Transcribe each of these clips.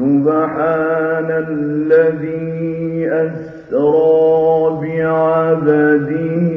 سبحان الذي أسرى بعبده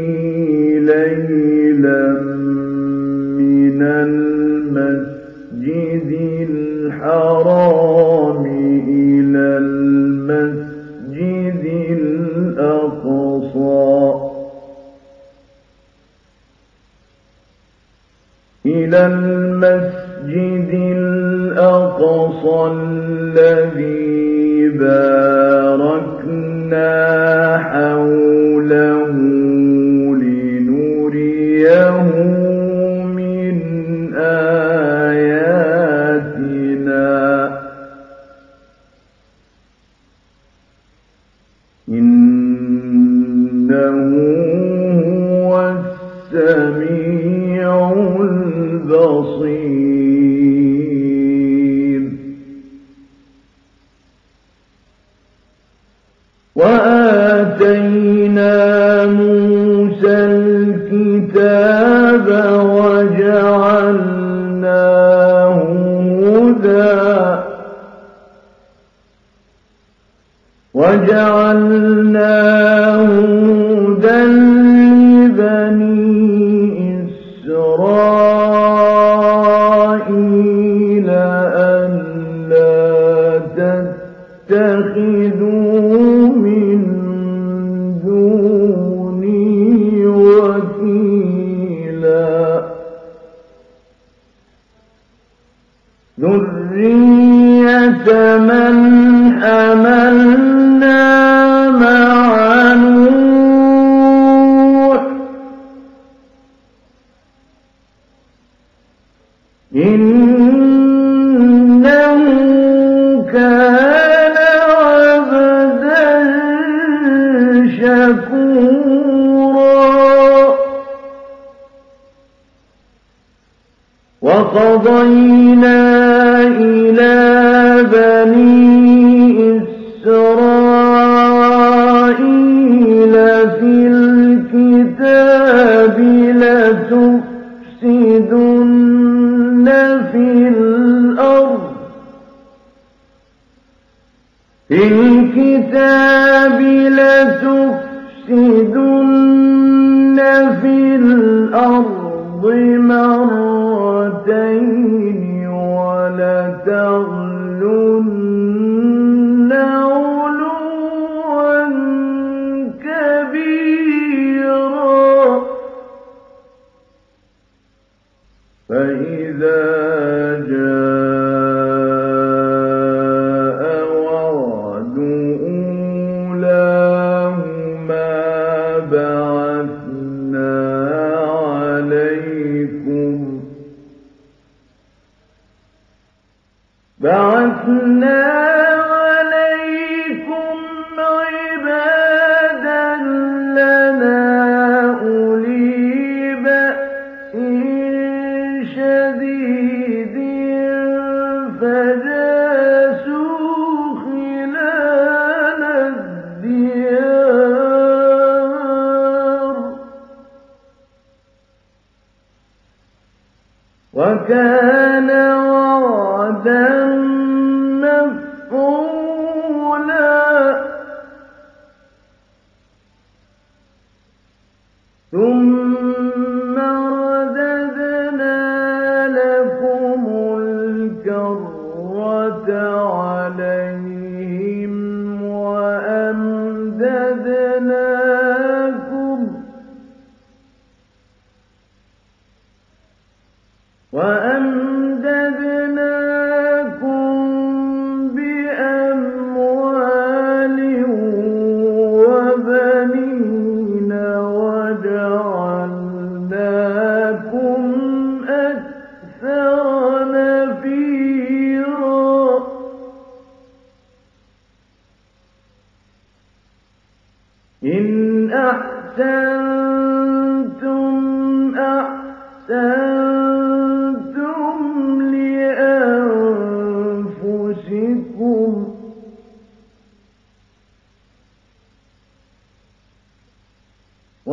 لتفسدن في الأرض. مرتين ولتغفرن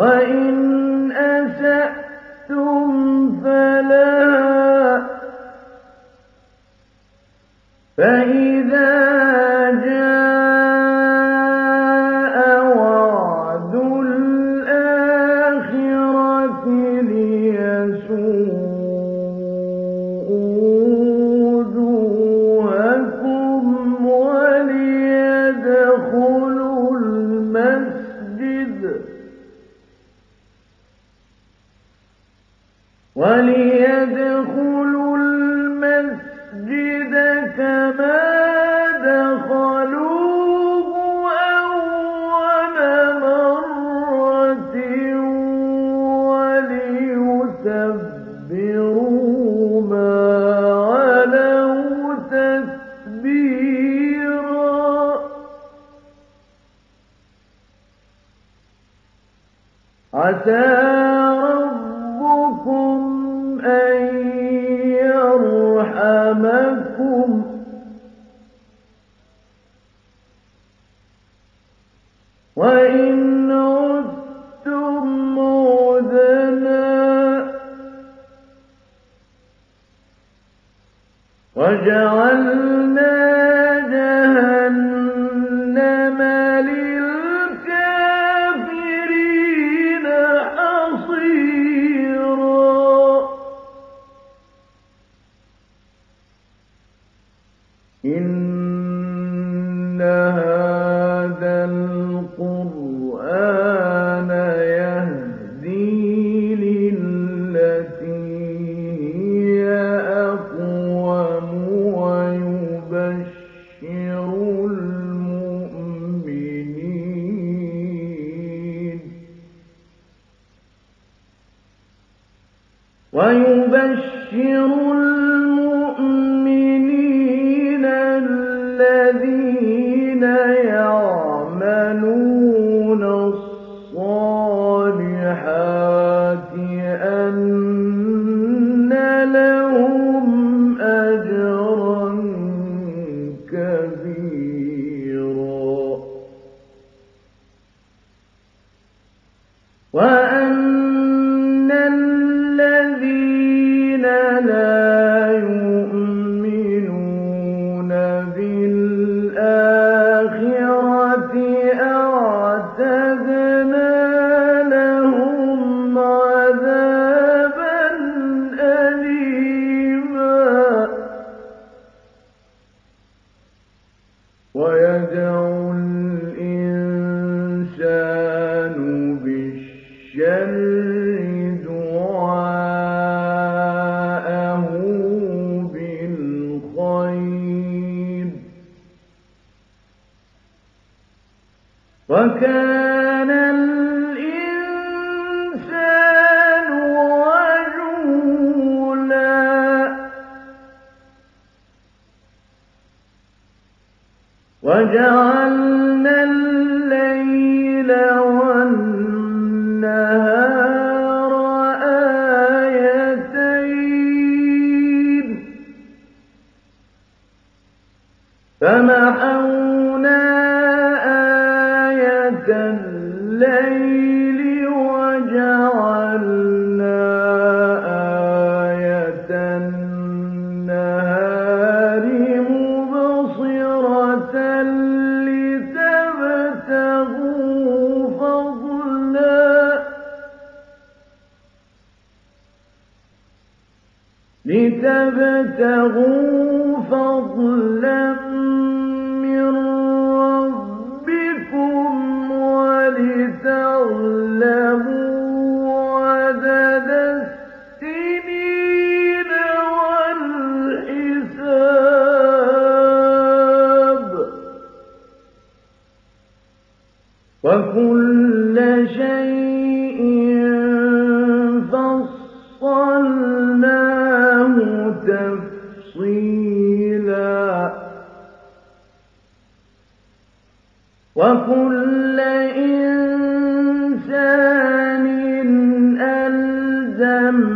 وإن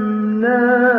ألزمناه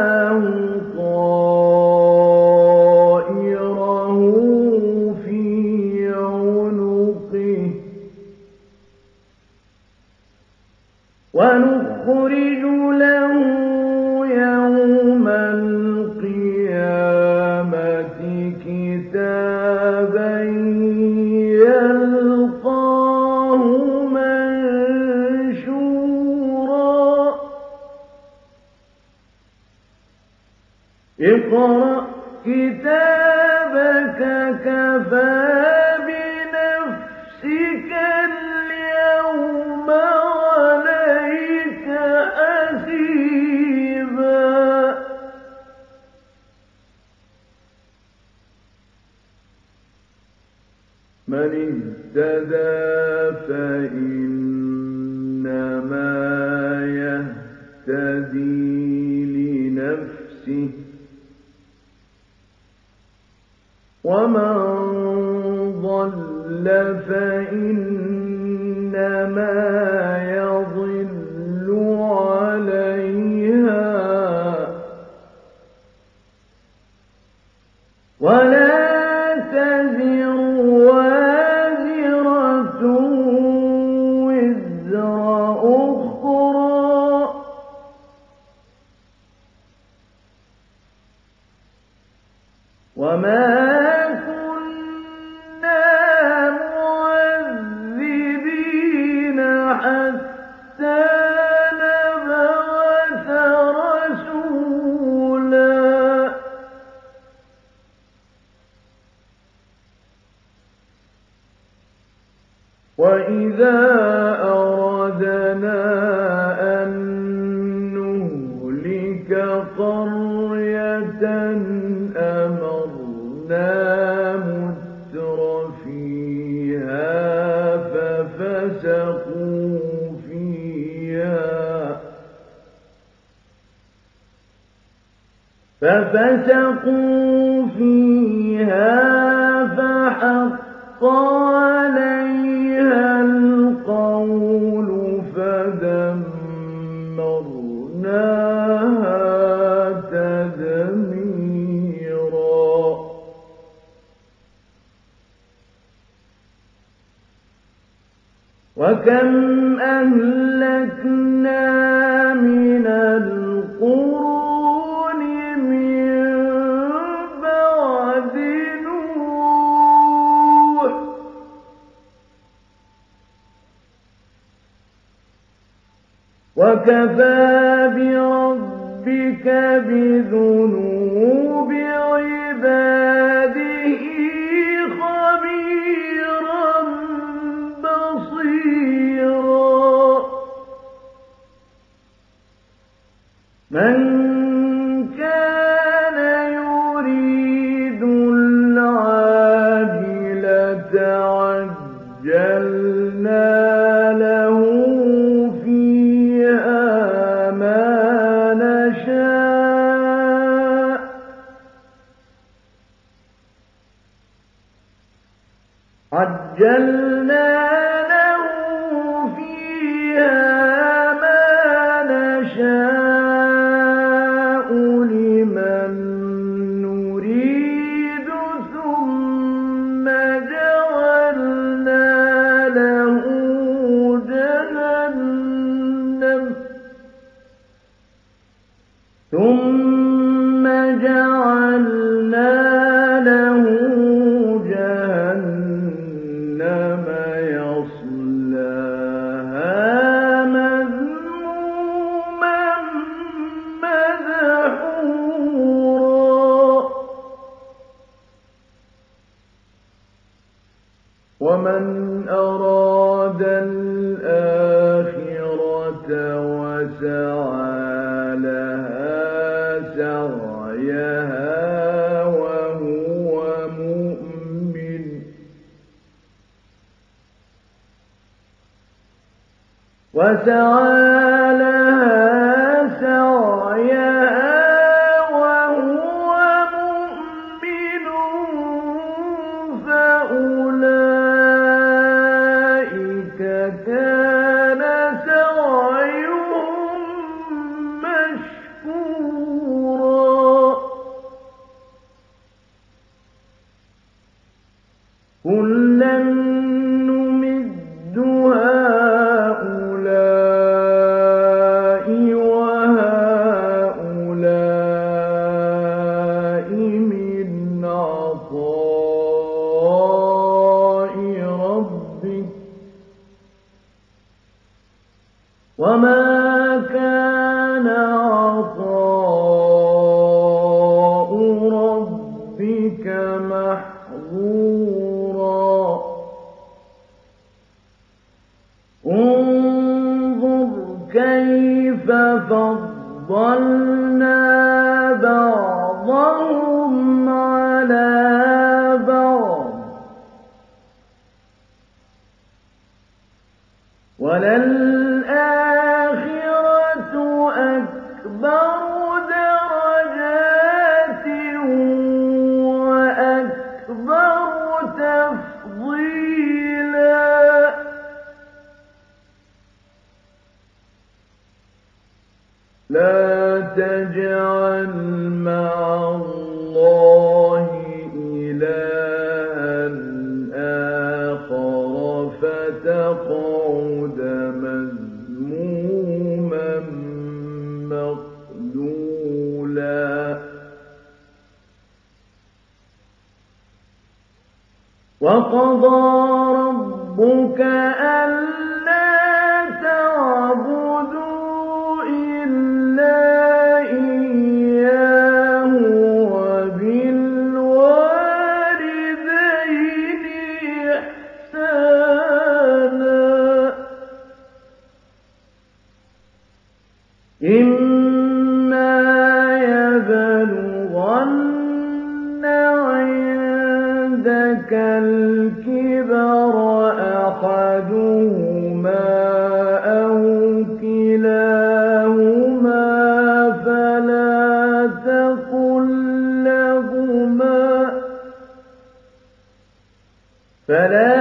فلا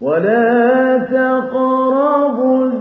ولا تقربوا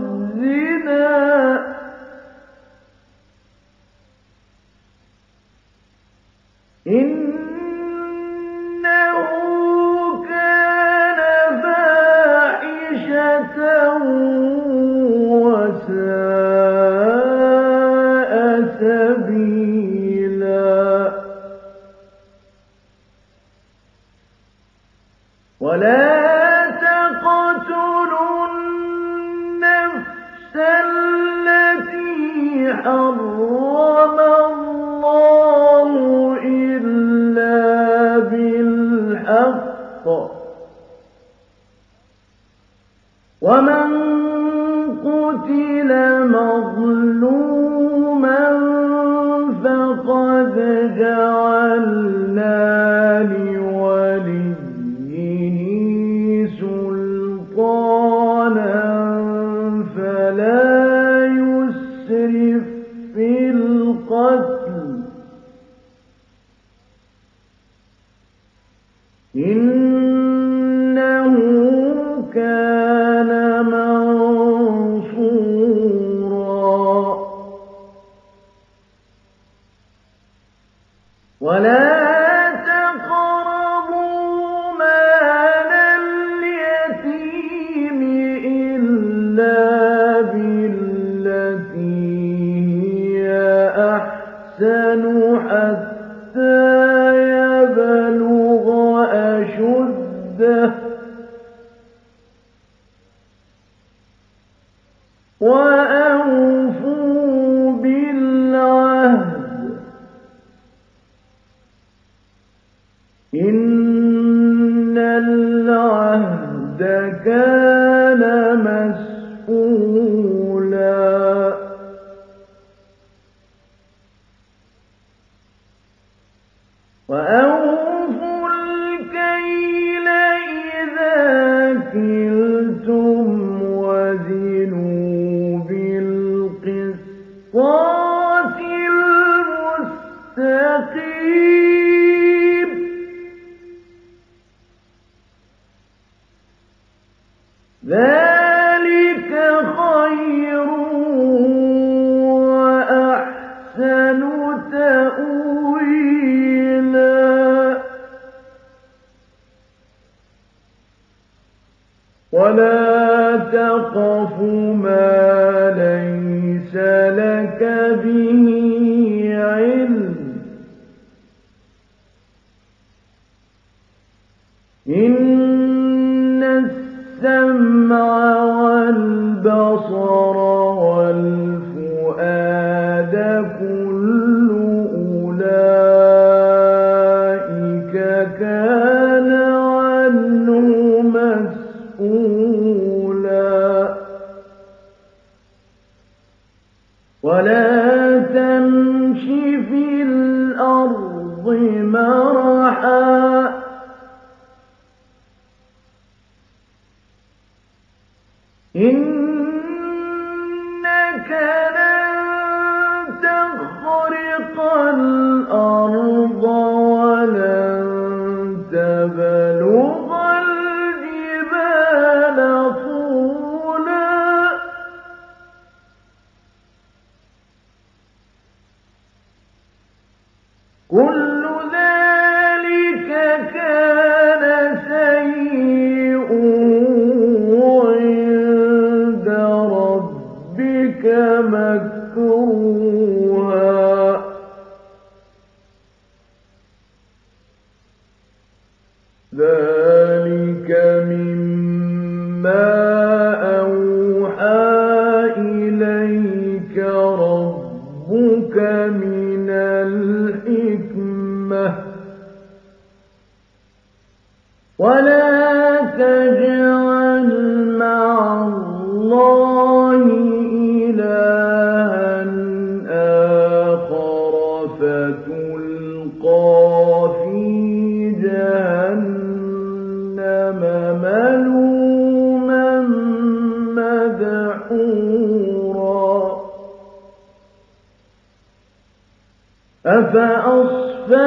أفأصفاكم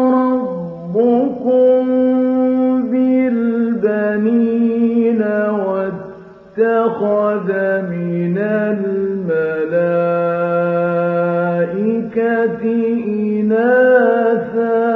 ربكم بالبنين واتخذ من الملائكة إناثا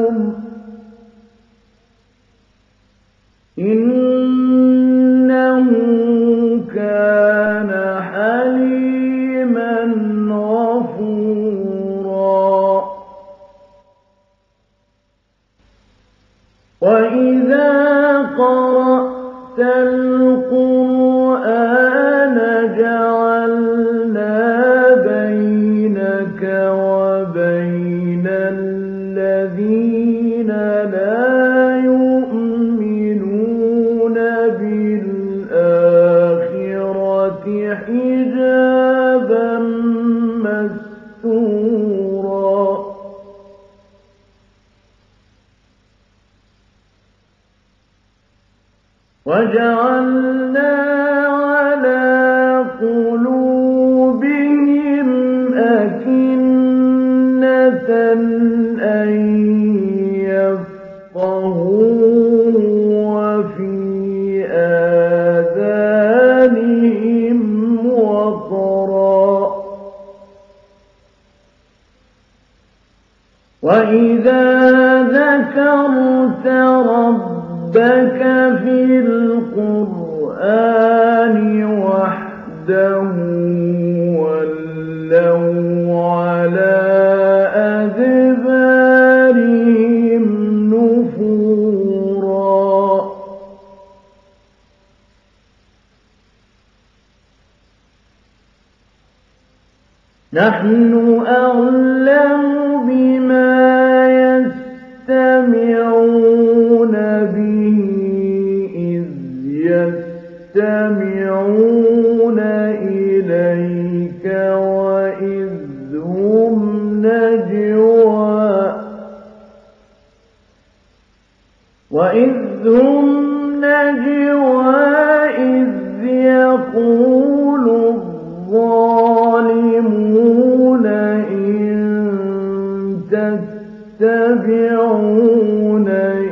يتبعون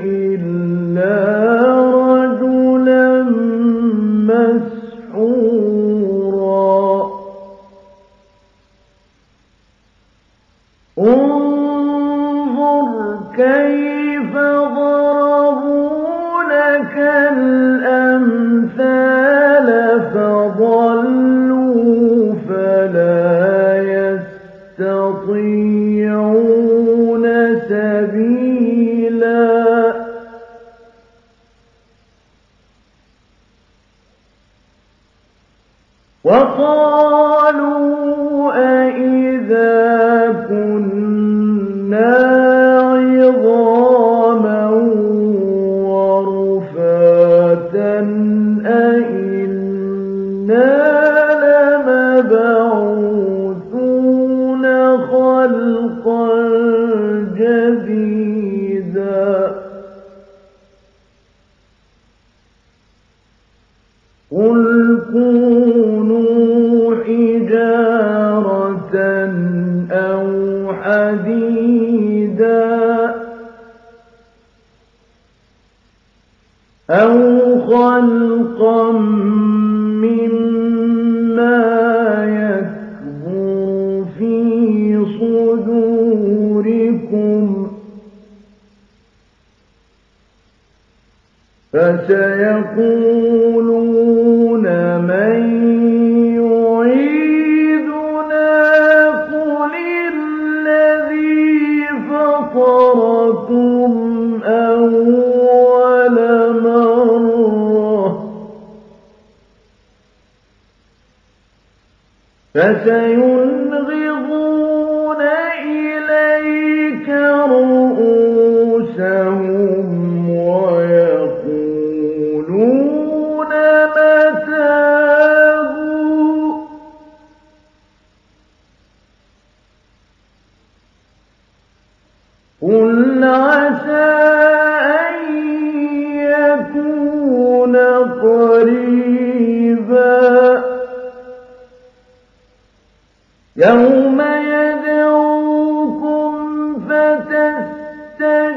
إلا سيقولون من يعيدنا قل الذي فطركم أول مرة فسيقولون يوم يدعوكم فتستجيبون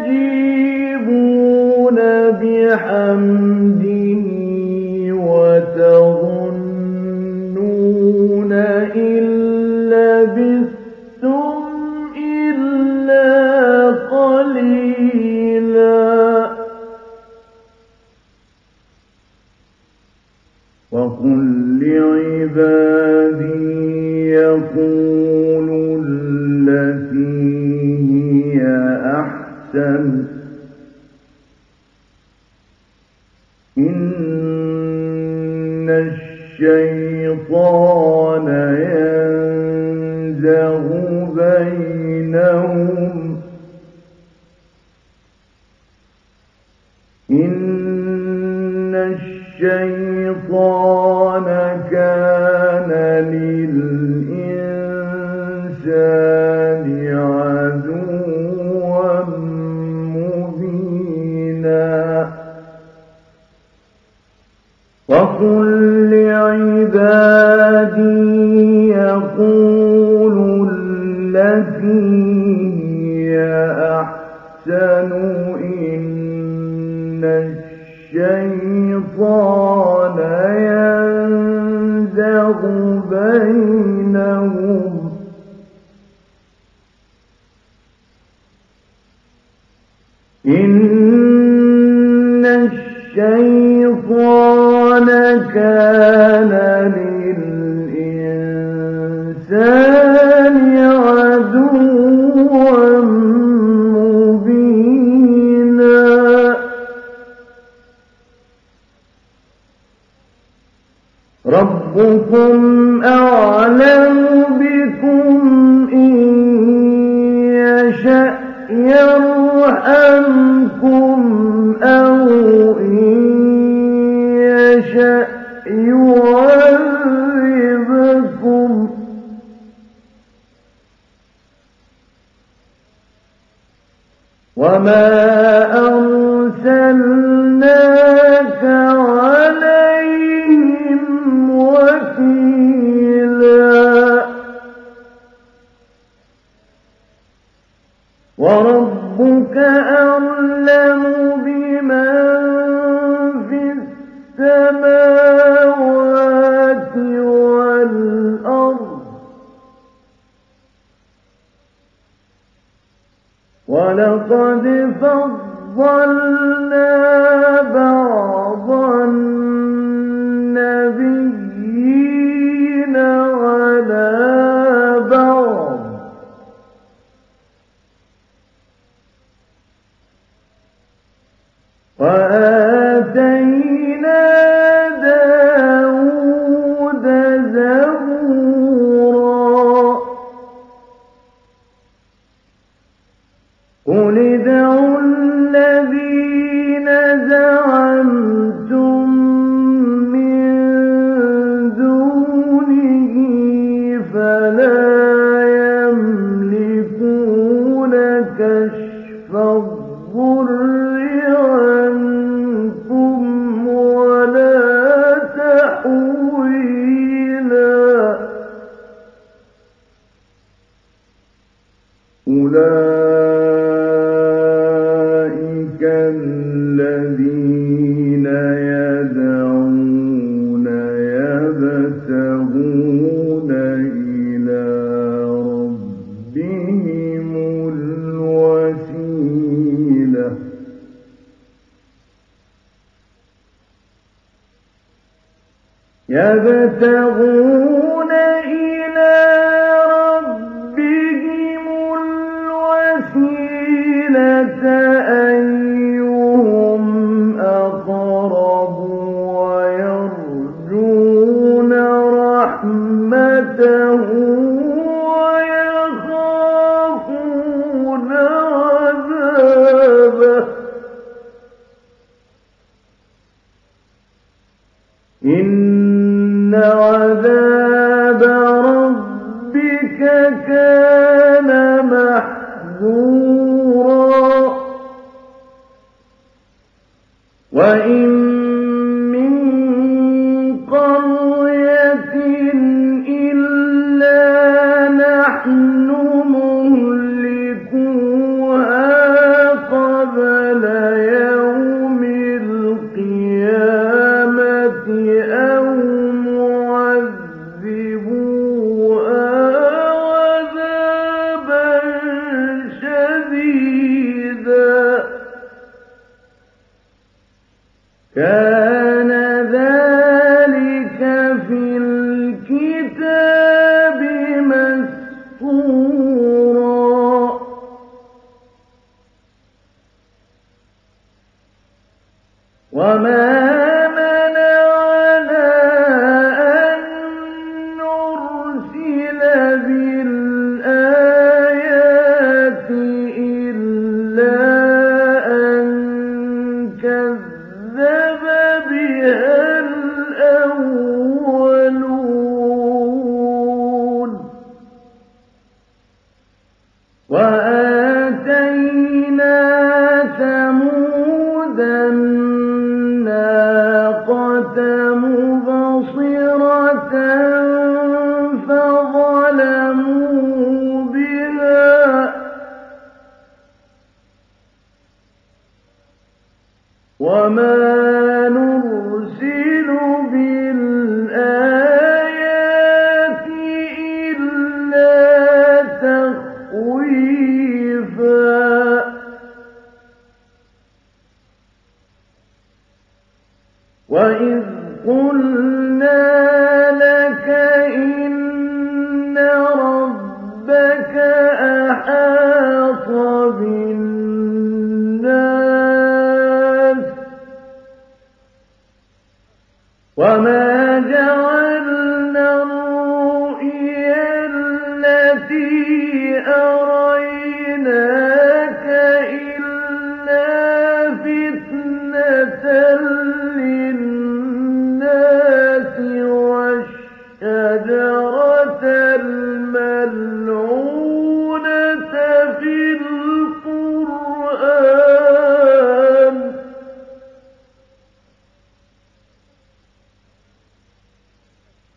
وإن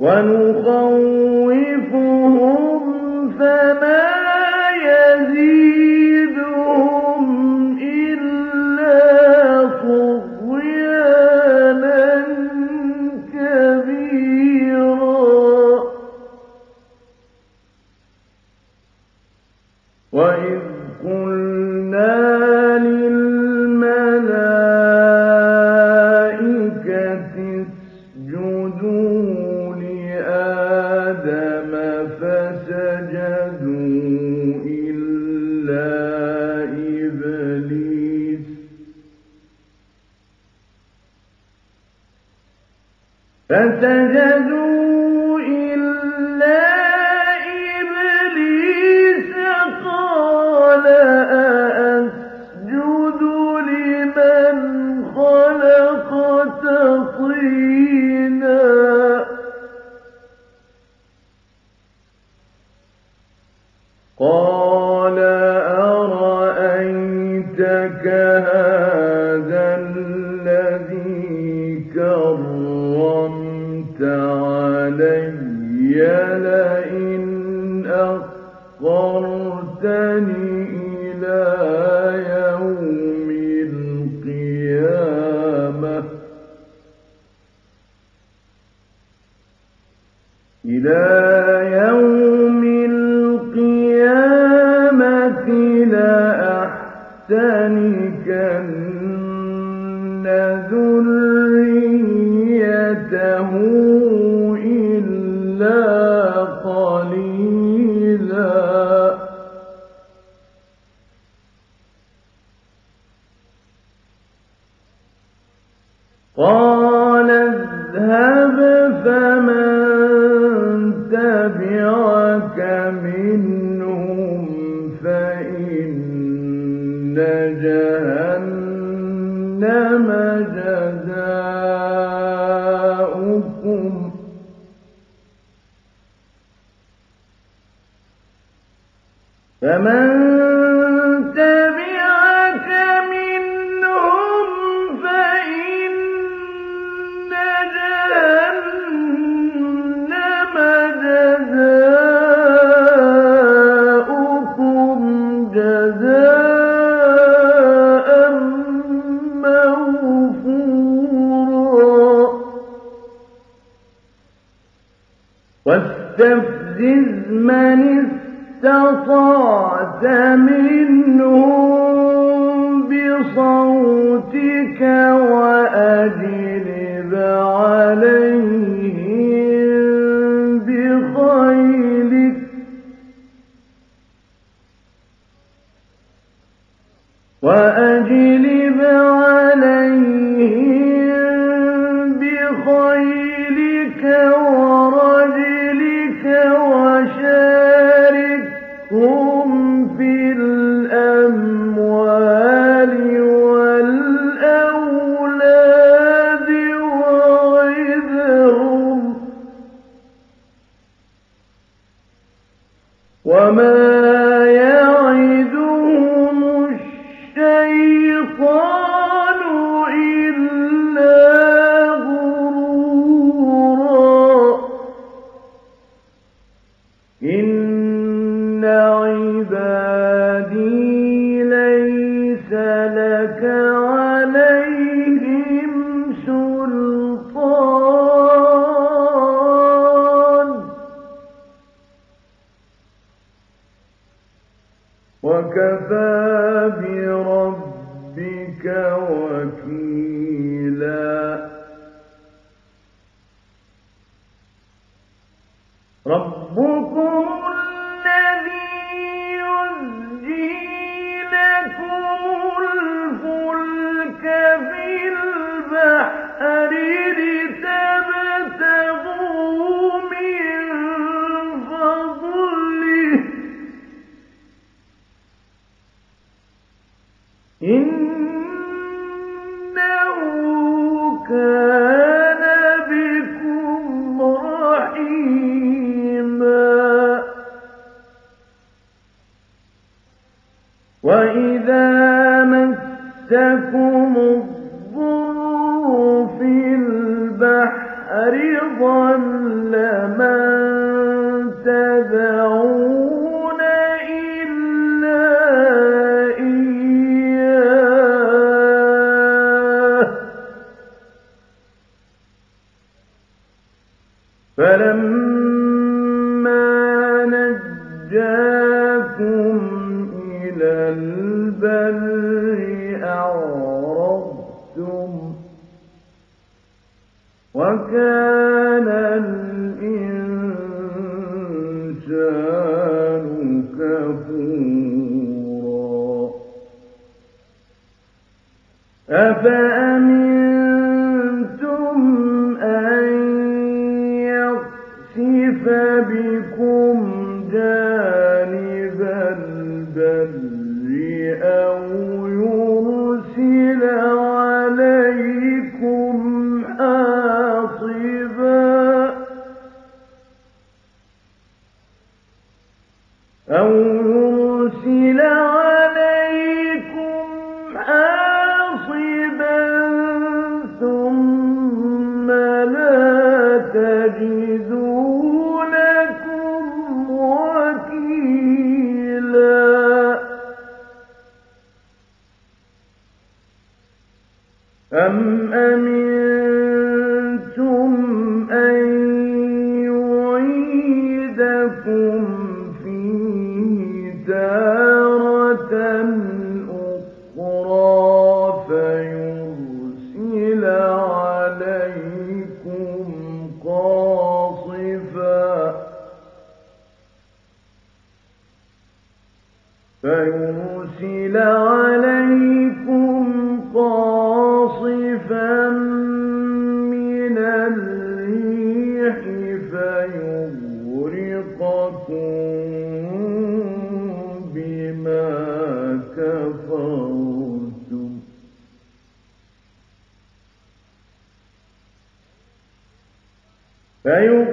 ونخوفهم فمن إنه كان فيغرقكم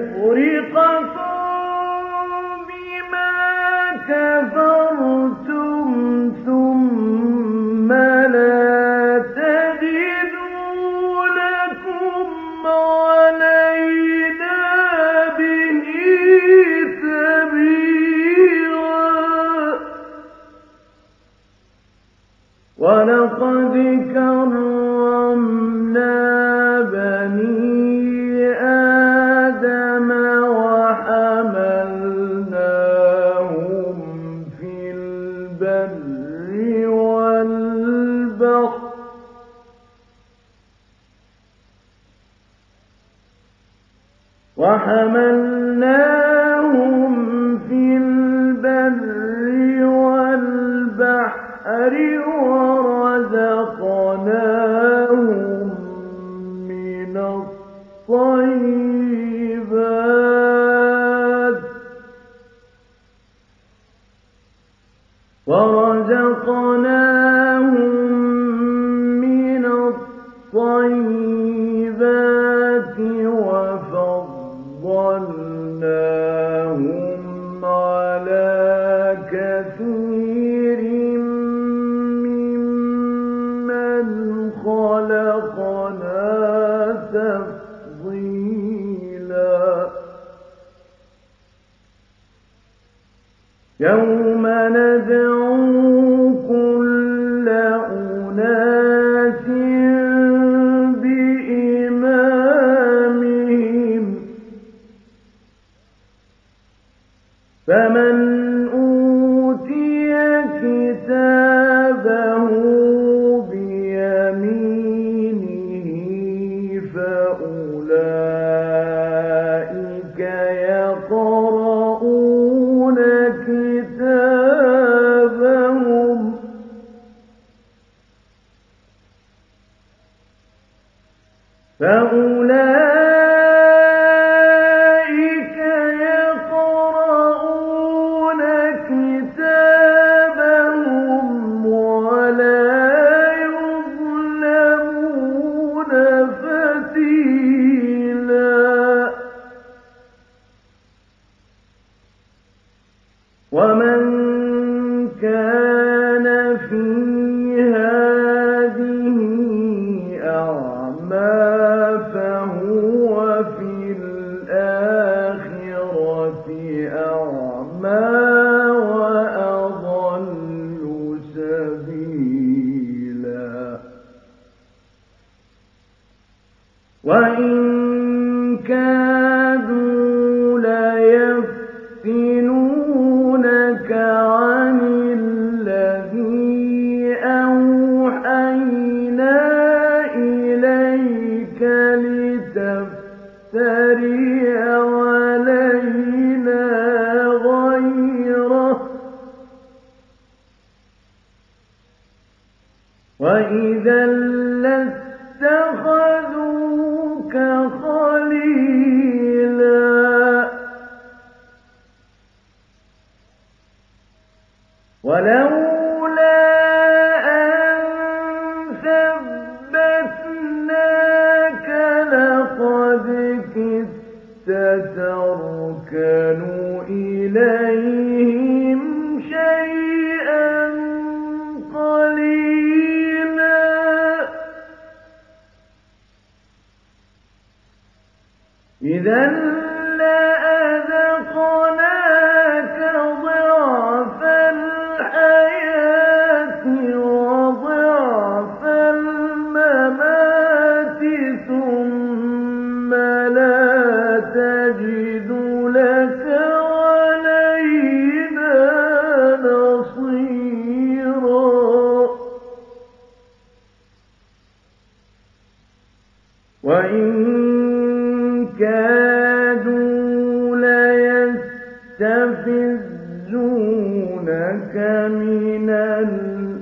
فأولئك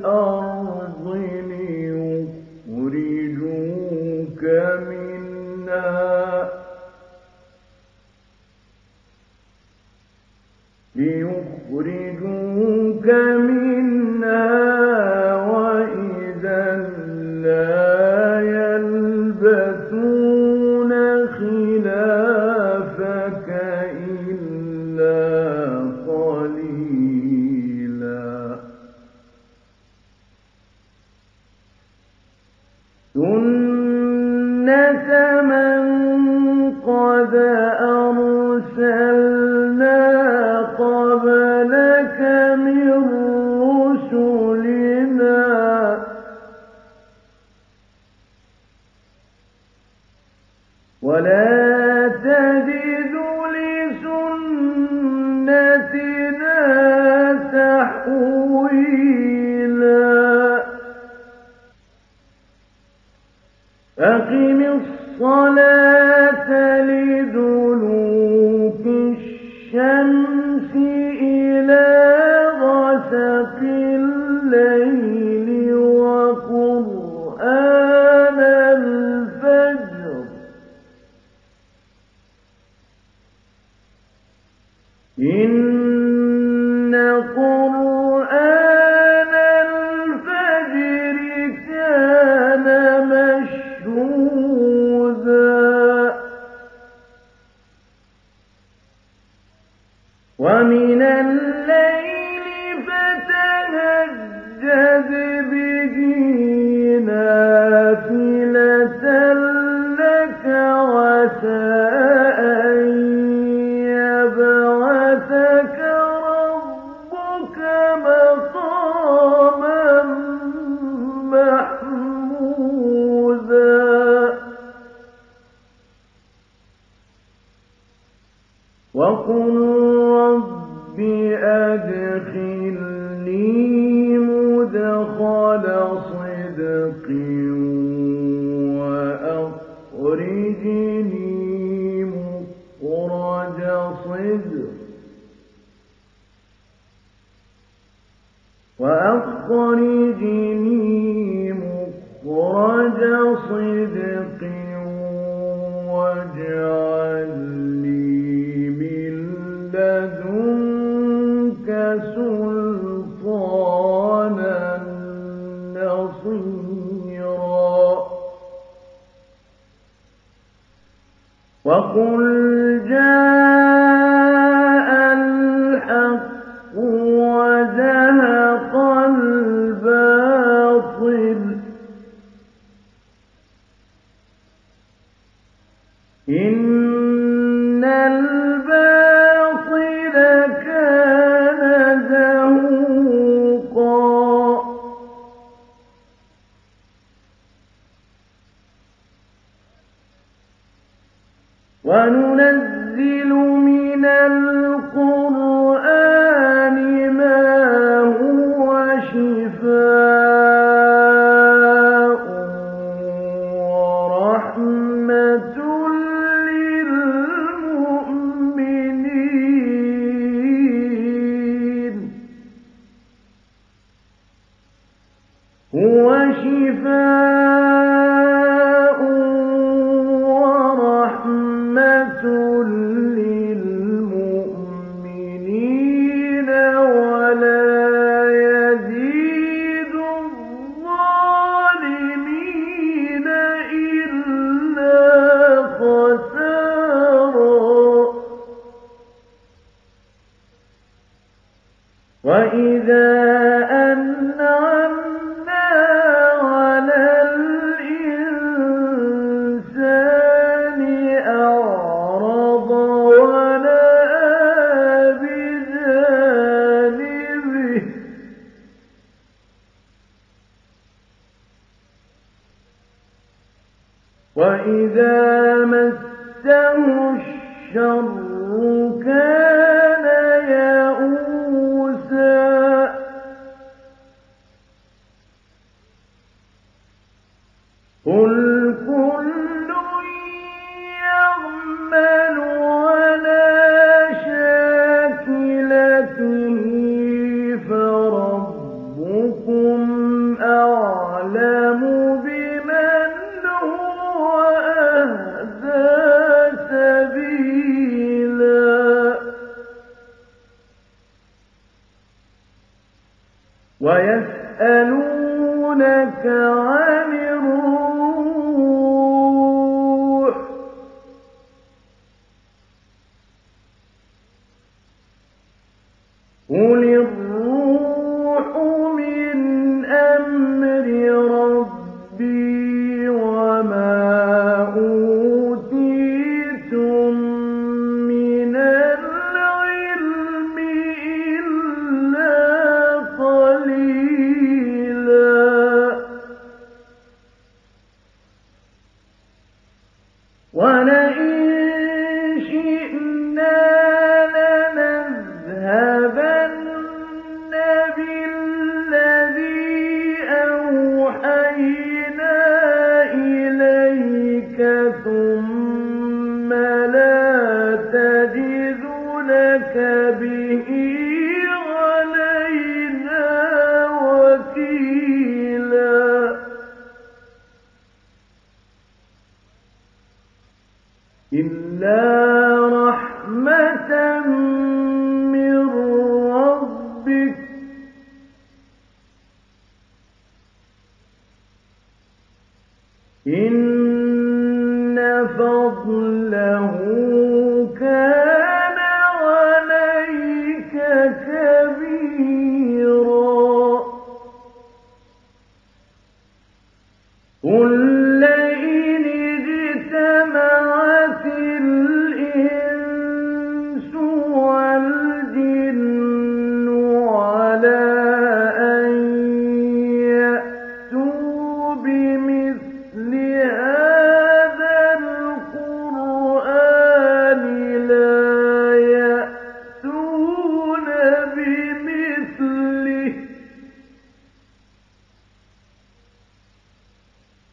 الأرض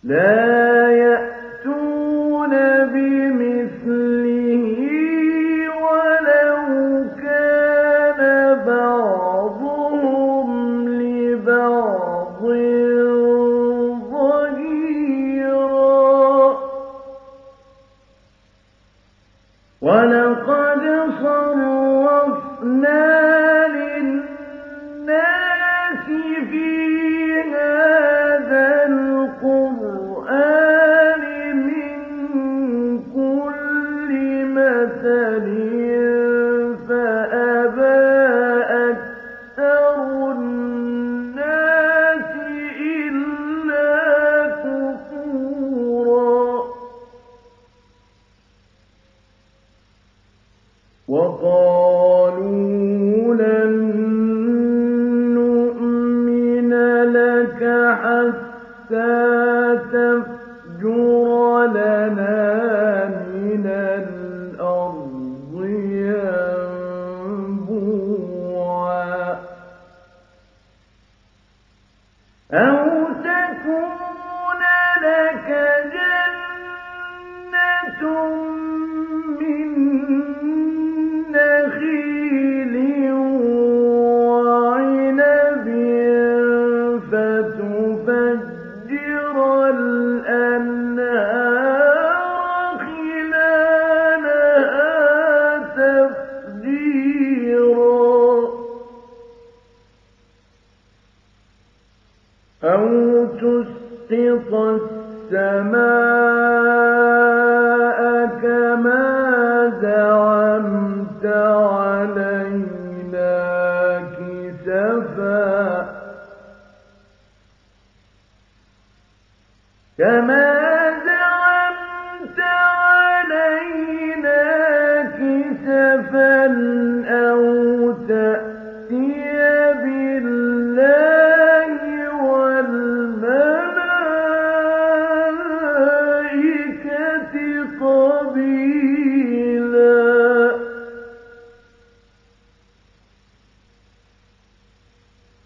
لا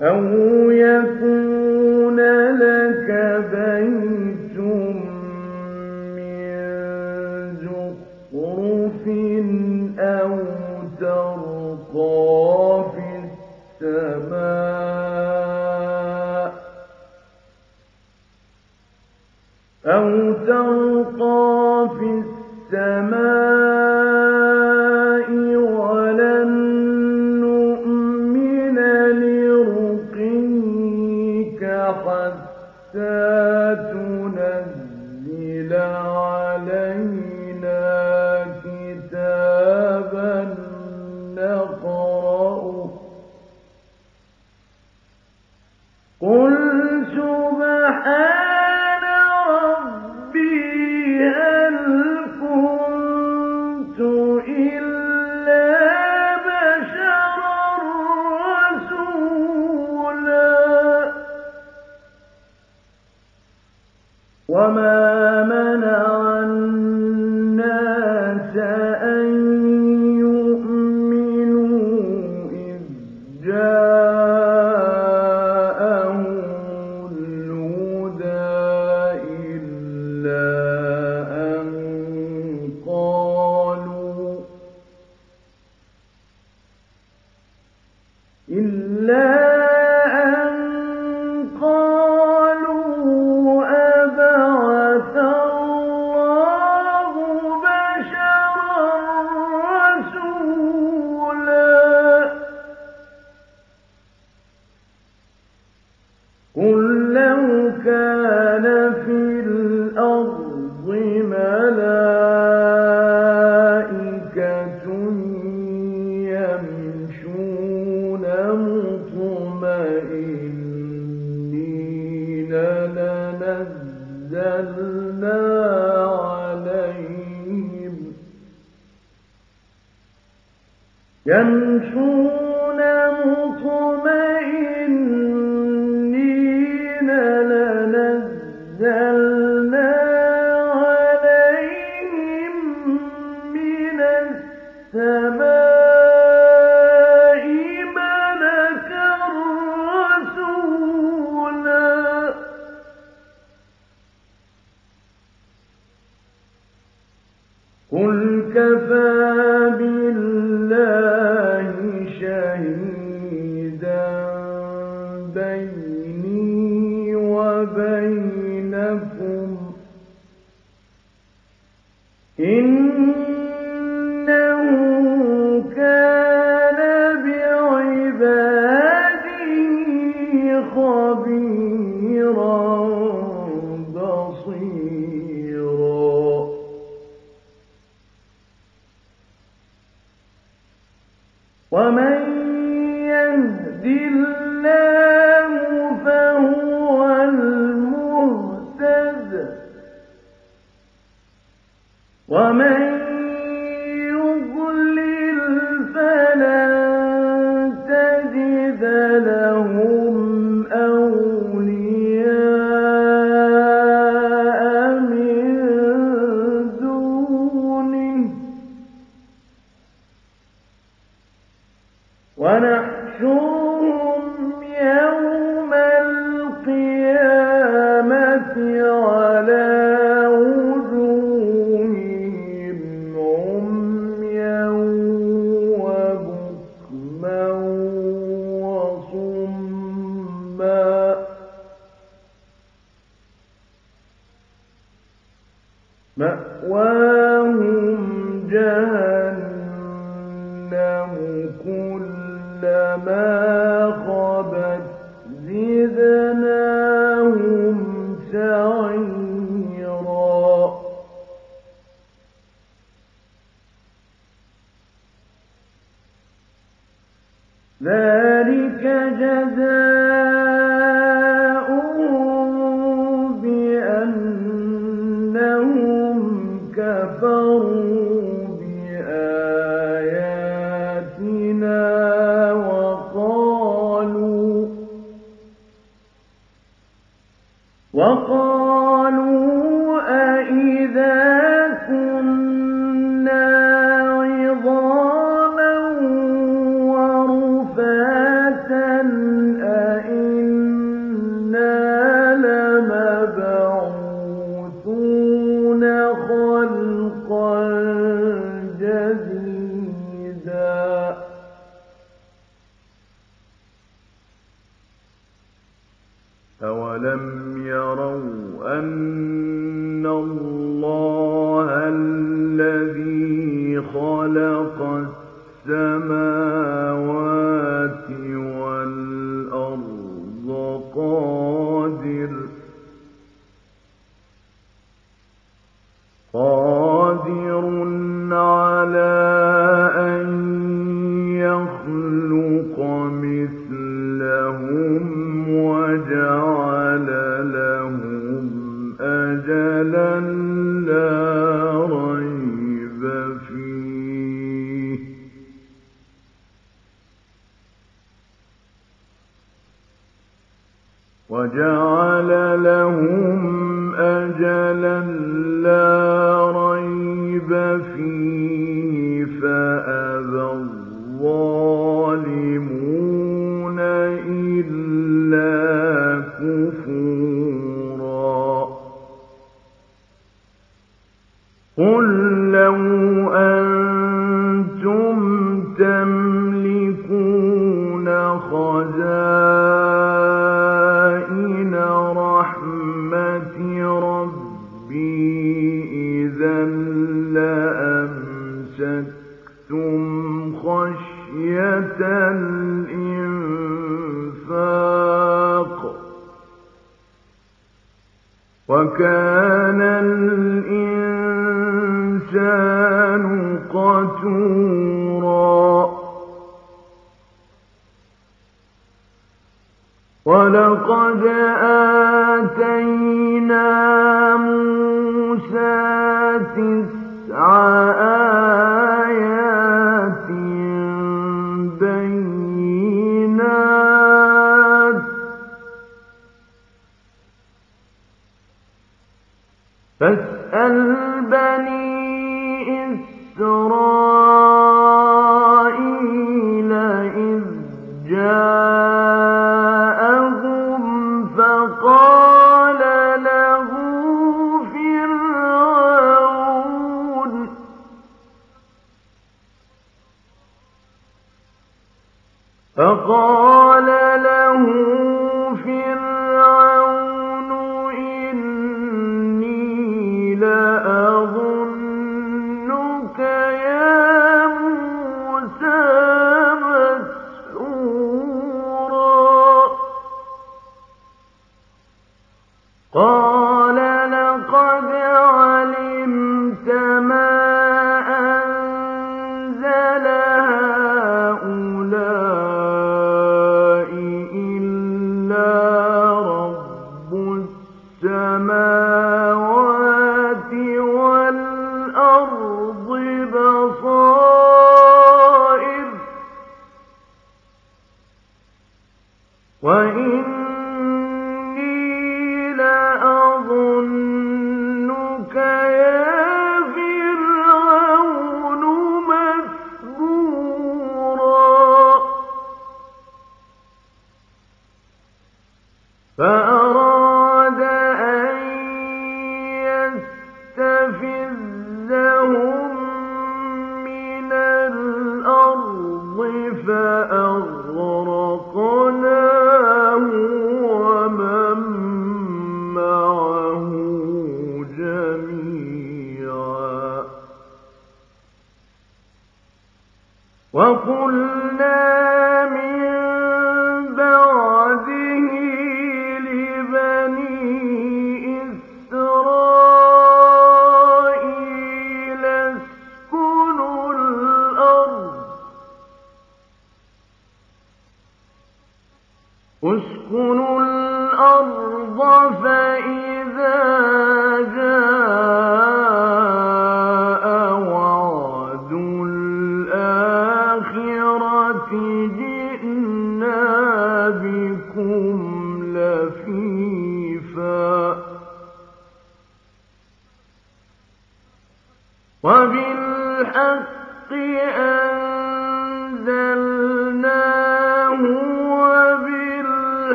أو يكون وقالوا Right?